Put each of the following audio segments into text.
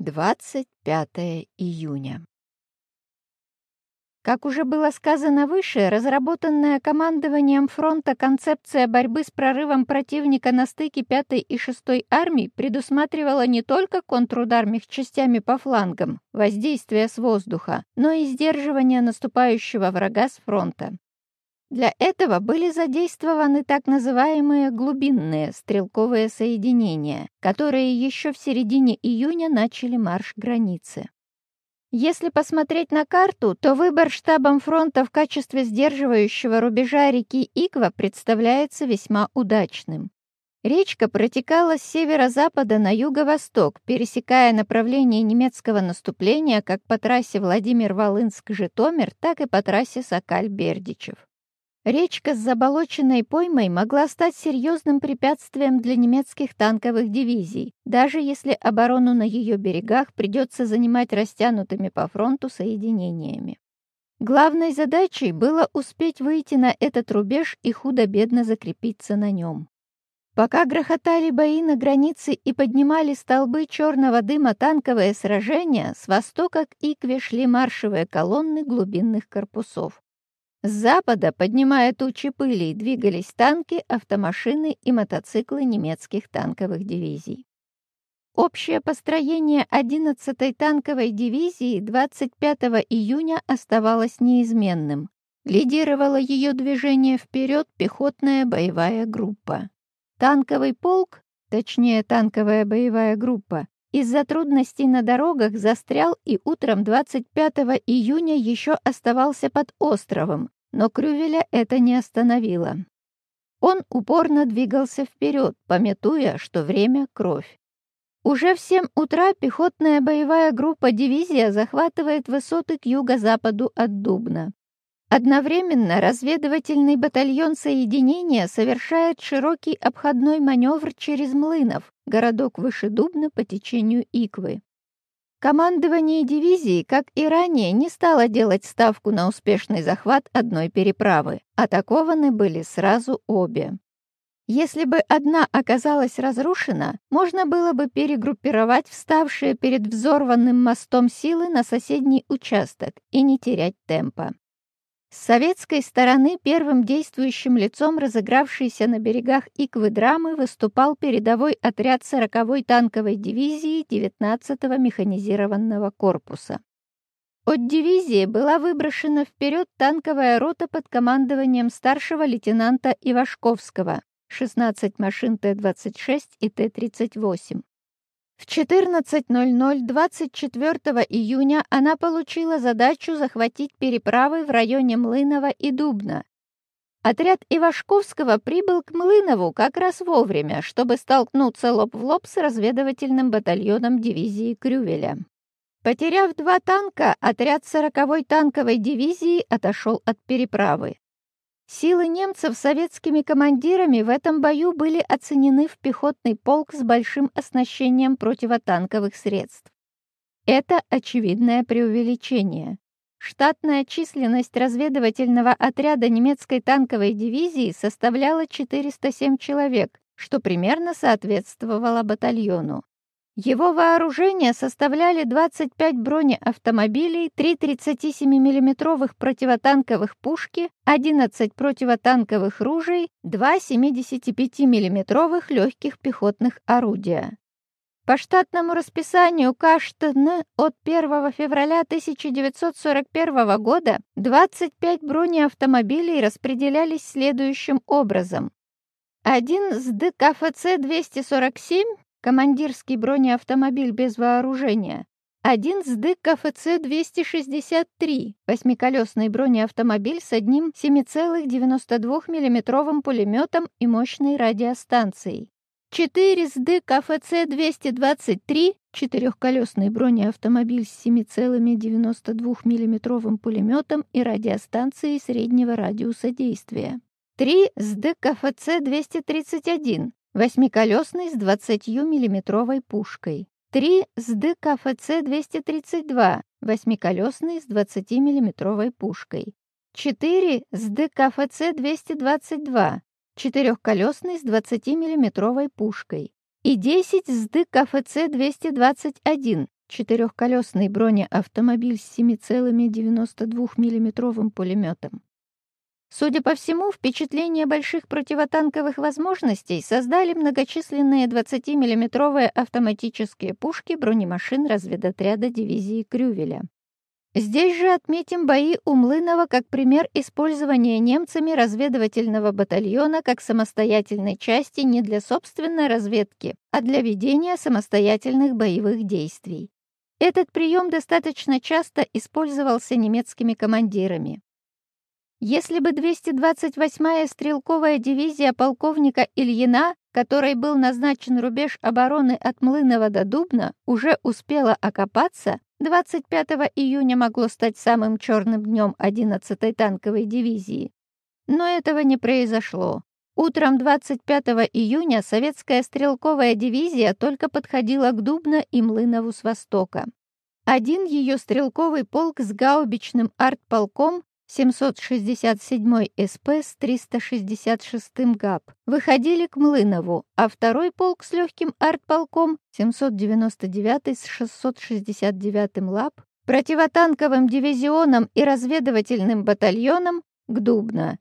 25 июня. Как уже было сказано выше, разработанная командованием фронта концепция борьбы с прорывом противника на стыке 5 и 6 армий предусматривала не только контрудар мехчастями по флангам, воздействие с воздуха, но и сдерживание наступающего врага с фронта. Для этого были задействованы так называемые глубинные стрелковые соединения, которые еще в середине июня начали марш границы. Если посмотреть на карту, то выбор штабом фронта в качестве сдерживающего рубежа реки Иква представляется весьма удачным. Речка протекала с северо-запада на юго-восток, пересекая направление немецкого наступления как по трассе Владимир-Волынск-Житомир, так и по трассе Сокаль-Бердичев. Речка с заболоченной поймой могла стать серьезным препятствием для немецких танковых дивизий, даже если оборону на ее берегах придется занимать растянутыми по фронту соединениями. Главной задачей было успеть выйти на этот рубеж и худо-бедно закрепиться на нем. Пока грохотали бои на границе и поднимали столбы черного дыма танковые сражения, с востока к Икве шли маршевые колонны глубинных корпусов. С запада, поднимая тучи пыли, двигались танки, автомашины и мотоциклы немецких танковых дивизий. Общее построение 11-й танковой дивизии 25 июня оставалось неизменным. Лидировала ее движение вперед пехотная боевая группа. Танковый полк, точнее танковая боевая группа, из-за трудностей на дорогах застрял и утром 25 июня еще оставался под островом, но Крювеля это не остановило. Он упорно двигался вперед, пометуя, что время — кровь. Уже в 7 утра пехотная боевая группа дивизия захватывает высоты к юго-западу от Дубна. Одновременно разведывательный батальон соединения совершает широкий обходной маневр через Млынов, городок выше Дубна по течению Иквы. Командование дивизии, как и ранее, не стало делать ставку на успешный захват одной переправы. Атакованы были сразу обе. Если бы одна оказалась разрушена, можно было бы перегруппировать вставшие перед взорванным мостом силы на соседний участок и не терять темпа. С советской стороны первым действующим лицом разыгравшейся на берегах Иквы драмы выступал передовой отряд 40-й танковой дивизии 19-го механизированного корпуса. От дивизии была выброшена вперед танковая рота под командованием старшего лейтенанта Ивашковского, 16 машин Т-26 и Т-38. В 14.00 24 июня она получила задачу захватить переправы в районе Млынова и Дубна. Отряд Ивашковского прибыл к Млынову как раз вовремя, чтобы столкнуться лоб в лоб с разведывательным батальоном дивизии Крювеля. Потеряв два танка, отряд 40-й танковой дивизии отошел от переправы. Силы немцев советскими командирами в этом бою были оценены в пехотный полк с большим оснащением противотанковых средств. Это очевидное преувеличение. Штатная численность разведывательного отряда немецкой танковой дивизии составляла 407 человек, что примерно соответствовало батальону. Его вооружение составляли 25 бронеавтомобилей, 3 37 миллиметровых противотанковых пушки, 11 противотанковых ружей, 2 75 миллиметровых легких пехотных орудия. По штатному расписанию КАШТН от 1 февраля 1941 года 25 бронеавтомобилей распределялись следующим образом. Один с ДКФЦ-247 командирский бронеавтомобиль без вооружения, один СДК КФЦ-263, восьмиколесный бронеавтомобиль с одним 7,92 мм пулеметом и мощной радиостанцией. 4 СД КФЦ-223, четырехколесный бронеавтомобиль с 7,92 мм пулеметом и радиостанцией среднего радиуса действия. 3 СД КФЦ-231, Восьмиколесный с 20-миллиметровой пушкой. 3 СД КФЦ-232, восьмиколесный с 20-миллиметровой пушкой. 4 СД КФЦ-222, четырехколесный с 20-миллиметровой пушкой. И 10 СД КФЦ-221, четырехколесный бронеавтомобиль с 7,92 миллиметровым пулеметом. Судя по всему, впечатление больших противотанковых возможностей создали многочисленные 20-миллиметровые автоматические пушки бронемашин разведотряда дивизии Крювеля. Здесь же отметим бои у Млынова как пример использования немцами разведывательного батальона как самостоятельной части не для собственной разведки, а для ведения самостоятельных боевых действий. Этот прием достаточно часто использовался немецкими командирами. Если бы 228-я стрелковая дивизия полковника Ильина, которой был назначен рубеж обороны от Млынова до Дубна, уже успела окопаться, 25 июня могло стать самым черным днем 11-й танковой дивизии. Но этого не произошло. Утром 25 июня советская стрелковая дивизия только подходила к Дубно и Млынову с востока. Один ее стрелковый полк с гаубичным артполком 767 СП с 366 ГАП выходили к Млынову, а второй полк с легким артполком 799 с 669 ЛАП противотанковым дивизионом и разведывательным батальоном к Дубно.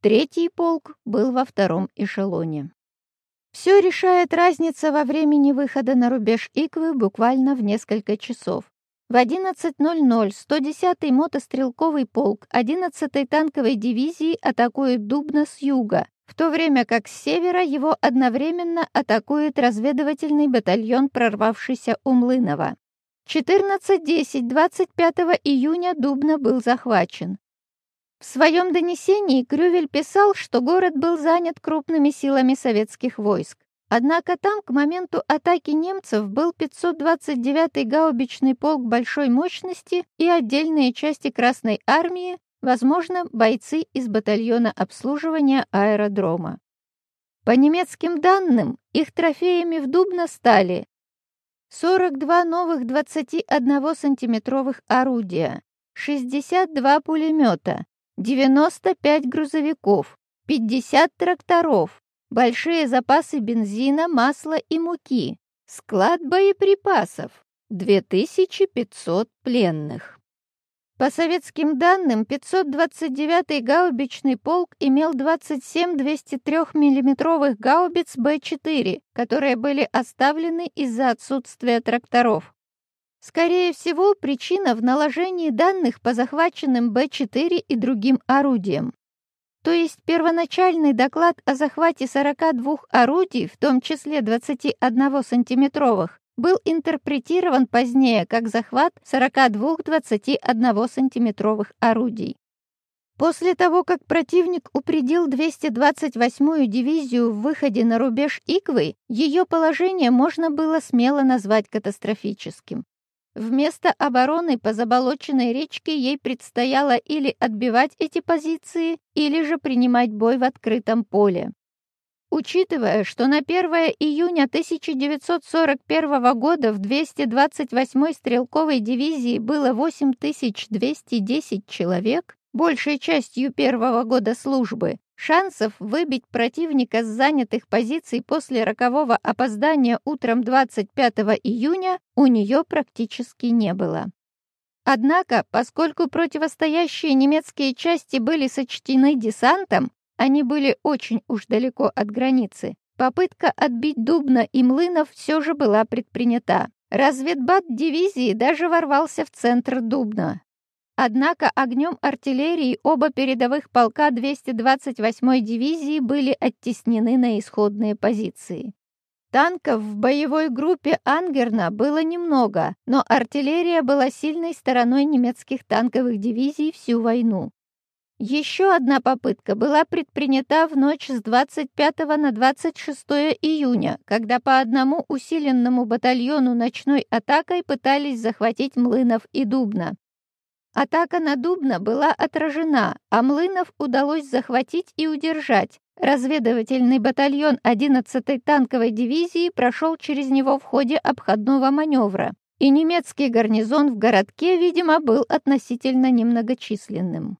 Третий полк был во втором эшелоне. Все решает разница во времени выхода на рубеж Иквы буквально в несколько часов. В 11.00 110-й мотострелковый полк 11-й танковой дивизии атакует Дубна с юга, в то время как с севера его одновременно атакует разведывательный батальон, прорвавшийся у Млынова. 14.10 25 июня Дубна был захвачен. В своем донесении Крювель писал, что город был занят крупными силами советских войск. Однако там к моменту атаки немцев был 529-й гаубичный полк большой мощности и отдельные части Красной армии, возможно, бойцы из батальона обслуживания аэродрома. По немецким данным, их трофеями в Дубно стали 42 новых 21-сантиметровых орудия, 62 пулемета, 95 грузовиков, 50 тракторов, большие запасы бензина, масла и муки, склад боеприпасов, 2500 пленных. По советским данным, 529-й гаубичный полк имел 27 203 миллиметровых гаубиц Б-4, которые были оставлены из-за отсутствия тракторов. Скорее всего, причина в наложении данных по захваченным Б-4 и другим орудиям. То есть первоначальный доклад о захвате 42 орудий, в том числе 21-сантиметровых, был интерпретирован позднее как захват 42 21-сантиметровых орудий. После того, как противник упредил 228-ю дивизию в выходе на рубеж Иквы, ее положение можно было смело назвать катастрофическим. Вместо обороны по заболоченной речке ей предстояло или отбивать эти позиции, или же принимать бой в открытом поле. Учитывая, что на 1 июня 1941 года в 228-й стрелковой дивизии было 8210 человек, большей частью первого года службы, Шансов выбить противника с занятых позиций после рокового опоздания утром 25 июня у нее практически не было. Однако, поскольку противостоящие немецкие части были сочтены десантом, они были очень уж далеко от границы, попытка отбить Дубна и Млынов все же была предпринята. Разведбат дивизии даже ворвался в центр Дубна. Однако огнем артиллерии оба передовых полка 228-й дивизии были оттеснены на исходные позиции. Танков в боевой группе Ангерна было немного, но артиллерия была сильной стороной немецких танковых дивизий всю войну. Еще одна попытка была предпринята в ночь с 25 на 26 июня, когда по одному усиленному батальону ночной атакой пытались захватить Млынов и Дубна. Атака на Дубно была отражена, а Млынов удалось захватить и удержать. Разведывательный батальон 11-й танковой дивизии прошел через него в ходе обходного маневра, и немецкий гарнизон в городке, видимо, был относительно немногочисленным.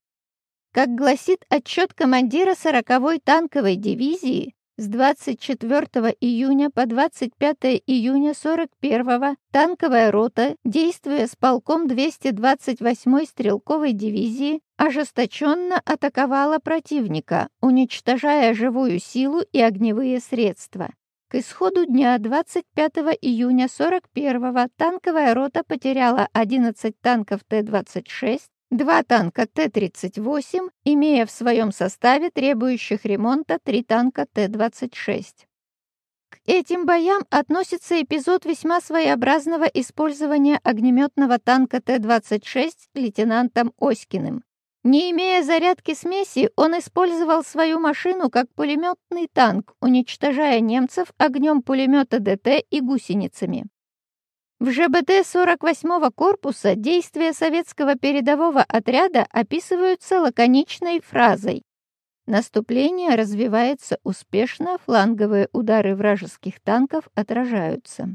Как гласит отчет командира 40-й танковой дивизии, С 24 июня по 25 июня 41-го танковая рота, действуя с полком 228-й стрелковой дивизии, ожесточенно атаковала противника, уничтожая живую силу и огневые средства. К исходу дня 25 июня 41-го танковая рота потеряла 11 танков Т-26, два танка Т-38, имея в своем составе требующих ремонта три танка Т-26. К этим боям относится эпизод весьма своеобразного использования огнеметного танка Т-26 лейтенантом Оськиным. Не имея зарядки смеси, он использовал свою машину как пулеметный танк, уничтожая немцев огнем пулемета ДТ и гусеницами. В ЖБД 48-го корпуса действия советского передового отряда описываются лаконичной фразой «Наступление развивается успешно, фланговые удары вражеских танков отражаются».